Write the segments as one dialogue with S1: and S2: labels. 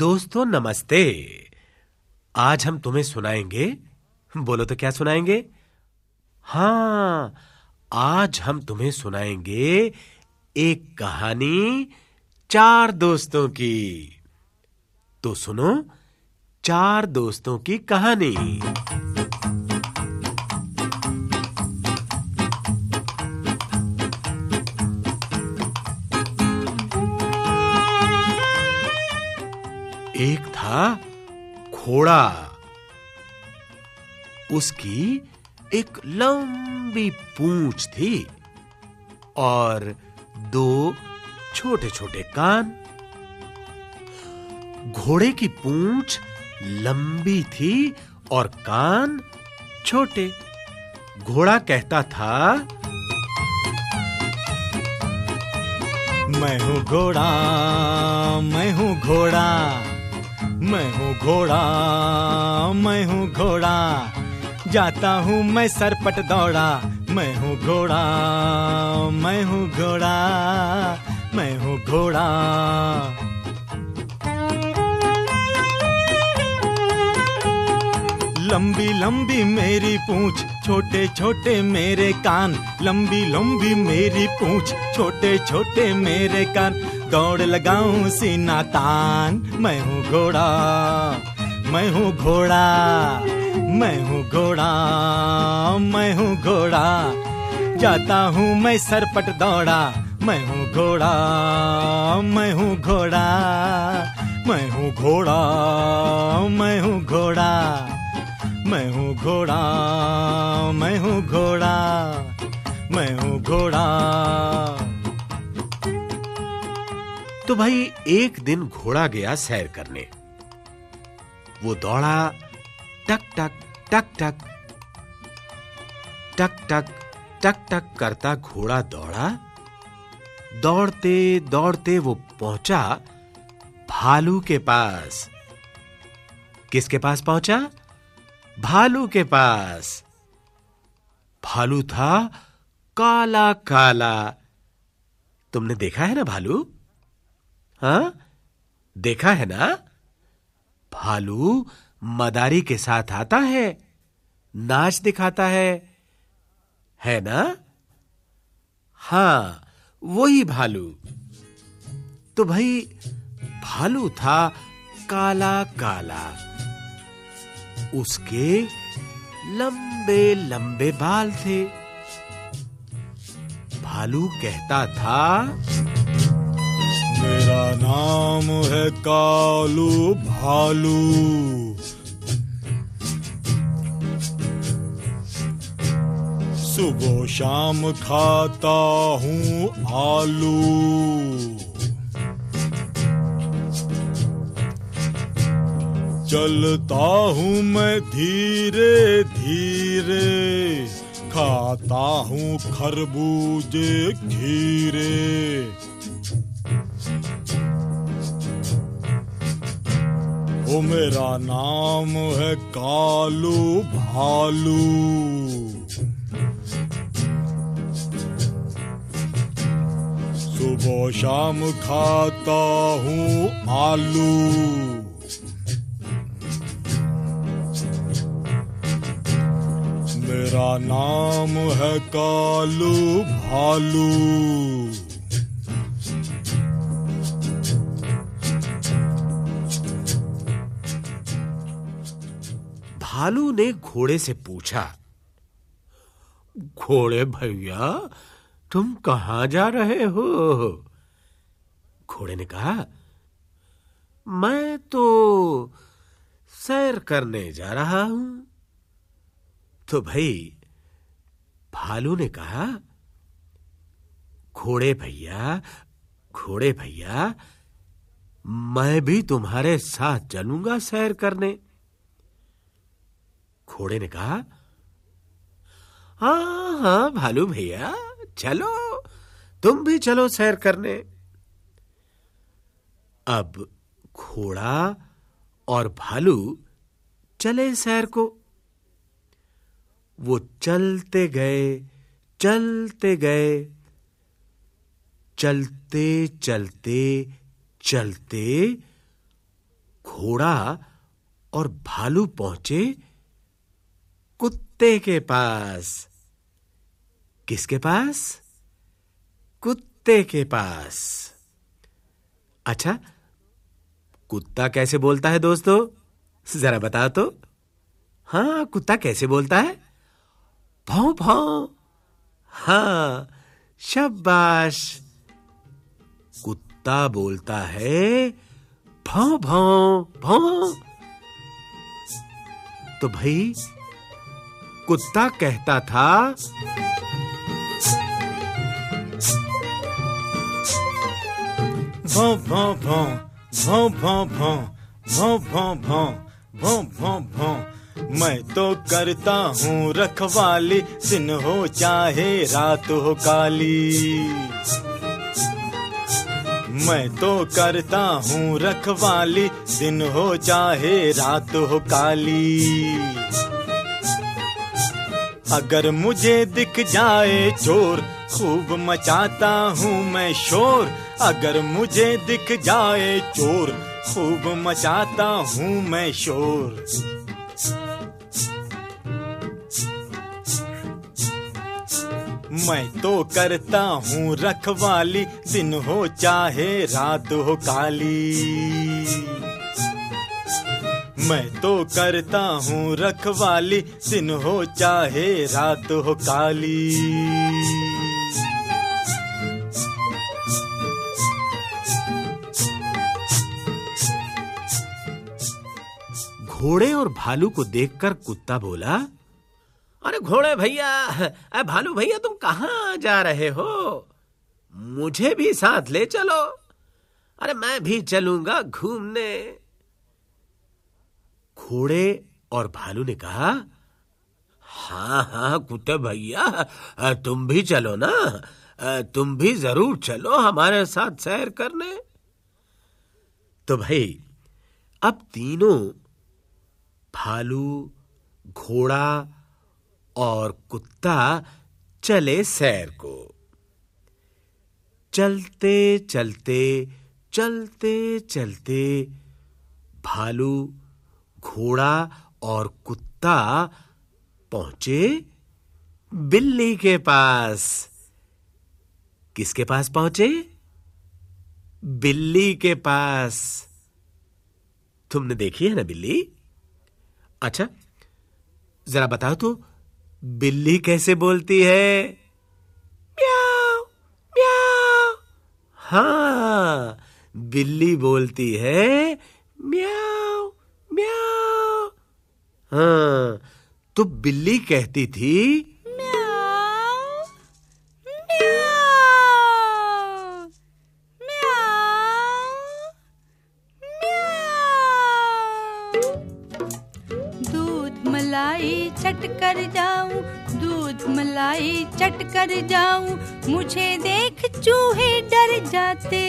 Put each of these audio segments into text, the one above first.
S1: दोस्तों, नमस्ते। आज हम तुम्हें सुनाएँगे। बोलो तो क्या सुनाएँगे? हाँ, आज हम तुम्हें सुनाएँगे एक कहानी चार दोस्तों की। तो सुनो, चार दोस्तों की कहानी। एक था घोड़ा। उसकी एक लंबी पूंछ थी और दो छोटे-छोटे कान। घोड़े की पूंछ लंबी थी और कान छोटे। घोड़ा कहता था,
S2: मैं हूँ घोड़ा, मैं हूँ घोड़ा। मैं हूँ घोड़ा, मैं हूँ घोड़ा। जाता हूँ मैं सरपट दौड़ा। मैं हूँ घोड़ा, मैं हूँ घोड़ा, मैं हूँ घोड़ा। लंबी लंबी मेरी पूंछ, छोटे छोटे मेरे कान। लंबी लंबी मेरी पूंछ, छोटे छोटे मेरे कान। दौड़ लगाऊँ सीना तान मैं हूँ घोड़ा मैं हूँ घोड़ा मैं हूँ घोड़ा मैं हूँ घोड़ा जाता हूँ मैं सरपट दौड़ा मैं हूँ घोड़ा मैं हूँ घोड़ा मैं हूँ घोड़ा मैं हूँ घोड़ा मैं हूँ घोड़ा मैं हूँ घोड़ा मैं हूँ घोड़ा
S1: तो भाई एक दिन घोड़ा गया सैर करने। वो दौड़ा, टक टक टक टक टक टक टक टक करता घोड़ा दौड़ा। दौड़ते दौड़ते वो पहुँचा भालू के पास। किसके पास पहुँचा? भालू के पास। भालू था काला काला तुमने देखा है ना भालू? हाँ? देखा है ना? भालू मदारी के साथ आता है, नाच दिखाता है है ना? हाँ, वही भालू। तो भाई, भालू था काला काला। उसके लंबे लंबे बाल थे। भालू कहता था
S2: मेरा नाम है कालू भालू। सुबह शाम खाता हूँ आलू। चलता हूँ मैं धीरे धीरे, खाता हूँ खरबूजे खीरे। ओ मेरा नाम है कालू भालू। सुबह शाम खाता हूँ आलू। मेरा नाम है कालू भालू।
S1: भालू ने घोड़े से पूछा, घोड़े भैया, तुम कहाँ जा रहे हो? घोड़े ने कहा, मैं तो सैर करने जा रहा हूँ। तो भाई, भालू ने कहा, घोड़े भैया घोड़े भैया, मैं भी तुम्हारे साथ चलूँगा सैर करने। घोड़े ने कहा, हाँ हाँ, भालू भैया, चलो, तुम भी चलो सैर करने। अब घोड़ा और भालू चले सैर को। वो चलते गए चलते गए, चलते चलते चलते घोड़ा और भालू पहुँचे कुत्ते के पास। किसके पास? कुत्ते के पास। अच्छा कुत्ता कैसे बोलता है दोस्तों? जरा बता तो। हाँ कुत्ता कैसे बोलता है? भाव भाव हाँ शाबाश। कुत्ता बोलता है भाव भाव भाव तो भाई कुत्ता कहता था
S2: भौं भौं भौं भौं भौं भौं भौं भौं भौं भौं भौं भौं मैं तो करता हूँ रखवाली दिन हो चाहे रात हो काली मैं तो करता हूँ रखवाली दिन हो चाहे रात हो काली अगर मुझे दिख जाए चोर, खूब मचाता हूँ मैं शोर। अगर मुझे दिख जाए चोर, खूब मचाता हूँ मैं शोर। मैं तो करता हूँ रखवाली, दिन हो चाहे रात हो काली। मैं तो करता हूँ रखवाली। दिन हो चाहे रात हो काली।
S1: घोड़े और भालू को देखकर कुत्ता बोला, अरे घोड़े भैया अरे भालू भैया, तुम कहाँ जा रहे हो? मुझे भी साथ ले चलो। अरे मैं भी चलूँगा घूमने। घोड़े और भालू ने कहा हाँ हाँ कुत्ते भैया, तुम भी चलो ना, तुम भी ज़रूर चलो हमारे साथ सैर करने। तो भाई, अब तीनों, भालू, घोड़ा और कुत्ता चले सैर को। चलते चलते चलते चलते, भालू घोड़ा और कुत्ता पहुँचे बिल्ली के पास। किसके पास पहुँचे? बिल्ली के पास। तुमने देखी है ना बिल्ली? अच्छा जरा बताओ तो बिल्ली कैसे बोलती है? म्याओ हाँ बिल्ली बोलती है म्याओ हाँ तो बिल्ली कहती थी
S3: मलाई चट कर जाऊँ, दूध मलाई चट कर जाऊँ, मुझे देख चूहे डर जाते।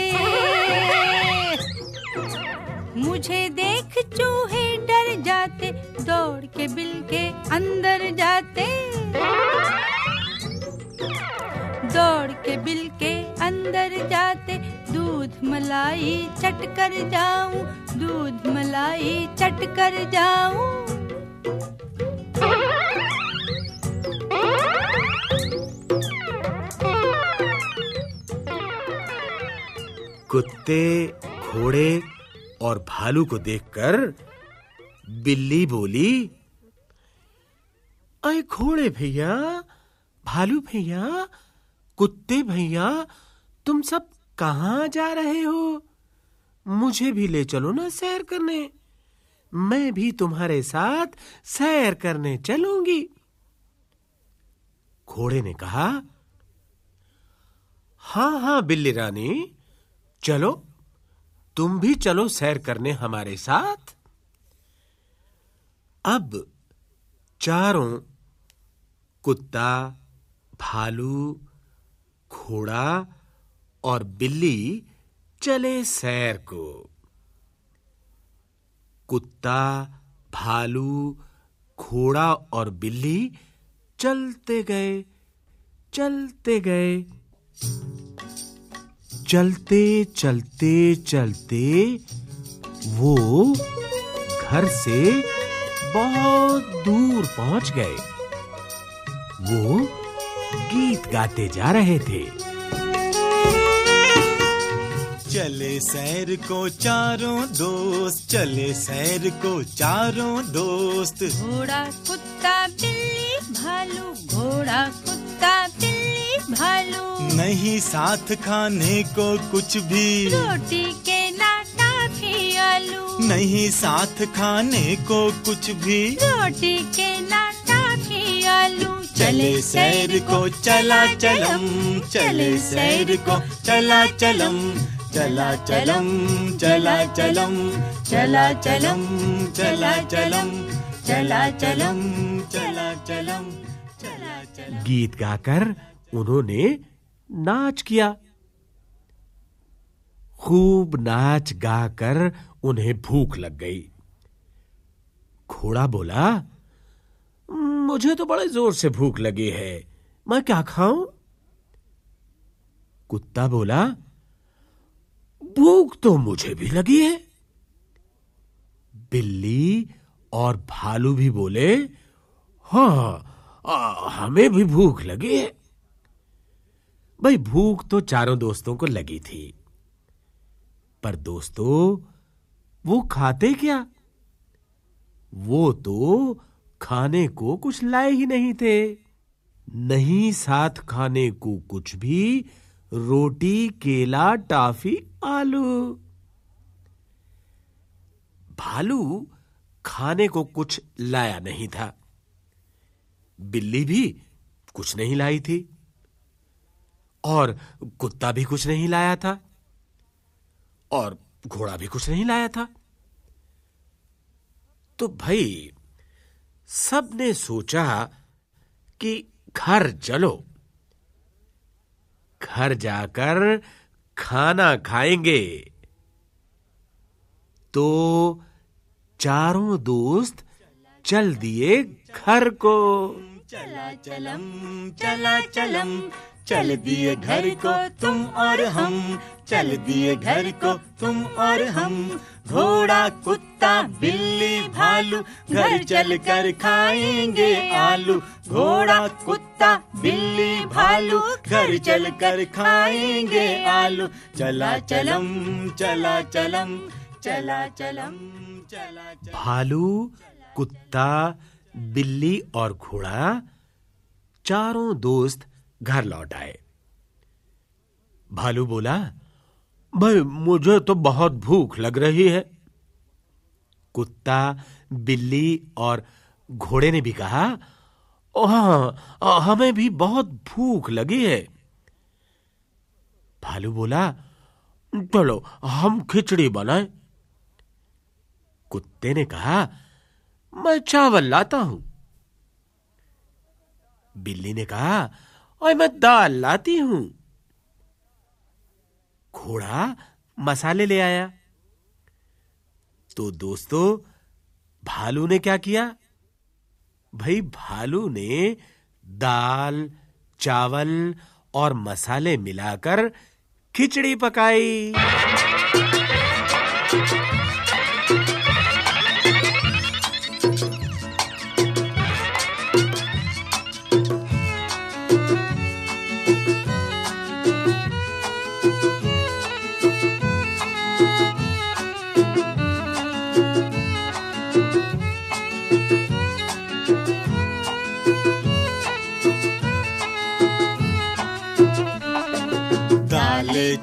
S3: मुझे देख चूहे डर जाते, दौड़ के बिल के अंदर जाते। दौड़ के बिल के अंदर जाते, दूध मलाई चट कर जाऊँ, दूध मलाई चट कर जाऊँ।
S1: कुत्ते, घोड़े और भालू को देखकर बिल्ली बोली, अरे घोड़े भैया, भालू भैया, कुत्ते भैया, तुम सब कहाँ जा रहे हो? मुझे भी ले चलो ना सैर करने। मैं भी तुम्हारे साथ सैर करने चलूँगी। घोड़े ने कहा, हाँ हाँ, बिल्ली रानी, चलो तुम भी चलो सैर करने हमारे साथ। अब चारों, कुत्ता, भालू, घोड़ा और बिल्ली चले सैर को। कुत्ता, भालू, घोड़ा और बिल्ली चलते गए चलते गए। चलते चलते चलते वो घर से बहुत दूर पहुँच गए। वो गीत गाते जा रहे थे।
S2: चले सैर को चारों दोस्त चले सैर को चारों दोस्त।
S3: घोड़ा कुत्ता बिल्ली भालू घोड़ा कुत्ता बिल्ली भालू।
S2: नहीं साथ खाने को कुछ भी।
S3: रोटी के नाटा भी आलू।
S2: नहीं साथ खाने को कुछ भी।
S3: रोटी के नाटा भी आलू।
S2: चले सैर को चला चलम। चले सैर को चला चलम। चला चलम चला चलम। चला चलम। चला चलम। चला चलम। चला चलम।
S1: गीत गाकर उन्होंने नाच किया। खूब नाच गाकर उन्हें भूख लग गई। घोड़ा बोला, मुझे तो बड़े ज़ोर से भूख लगी है, मैं क्या खाऊं? कुत्ता बोला, भूख तो मुझे भी लगी है। बिल्ली और भालू भी बोले हाँ हमें भी भूख लगी है। भाई भूख तो चारों दोस्तों को लगी थी। पर दोस्तों, वो खाते क्या? वो तो खाने को कुछ लाए ही नहीं थे। नहीं साथ खाने को कुछ भी, रोटी, केला, टाफी, आलू। भालू खाने को कुछ लाया नहीं था। बिल्ली भी कुछ नहीं लाई थी। और कुत्ता भी कुछ नहीं लाया था। और घोड़ा भी कुछ नहीं लाया था। तो भाई, सबने सोचा कि घर चलो। घर जाकर खाना खाएँगे। तो चारों दोस्त चल दिए घर को।
S2: चला चलम चला चलम चल दिए घर को तुम और हम, चल दिए घर को तुम और हम। घोड़ा, कुत्ता, बिल्ली, भालू, घर चल कर खाएँगे आलू। घोड़ा, कुत्ता, बिल्ली, भालू, घर चल कर खाएँगे आलू। चला चलम चला चलम चला चलम चला चलम।
S1: भालू, कुत्ता, बिल्ली और घोड़ा, चारों दोस्त घर लौट आए। भालू बोला भाई मुझे तो बहुत भूख लग रही है। कुत्ता बिल्ली और घोड़े ने भी कहा हाँ हमें भी बहुत भूख लगी है। भालू बोला चलो हम खिचड़ी बनाए। कुत्ते ने कहा मैं चावल लाता हूँ। बिल्ली ने कहा और मैं दाल लाती हूँ। घोड़ा मसाले ले आया। तो दोस्तों, भालू ने क्या किया? भाई, भालू ने दाल, चावल और मसाले मिलाकर खिचड़ी पकाई।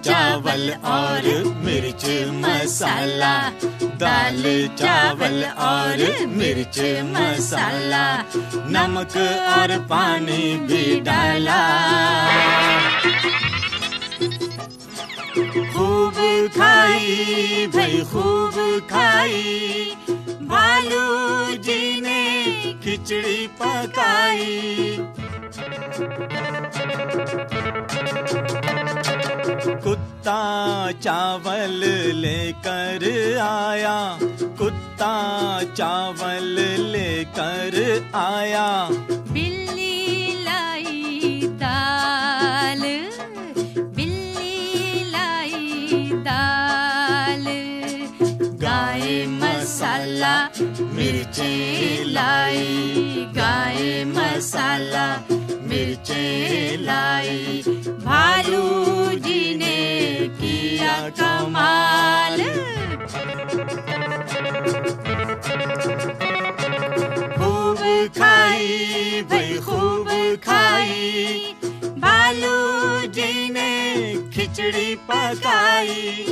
S2: चावल और मिर्च मसाला। दाल, चावल और मिर्च मसाला। नमक और पानी भी डाला। खूब खाई, भाई खूब खाई। बालू जी ने खिचड़ी पकाई। कुत्ता चावल लेकर आया, कुत्ता चावल लेकर आया।
S3: बिल्ली लाई दाल, बिल्ली लाई दाल। गाय मसाला, मिर्चे लाई, गाय मसाला, मिर्चे लाई। भालू जी ने किया कमाल। खूब खाई, भाई खूब खाई। भालू जी ने खिचड़ी पकाई।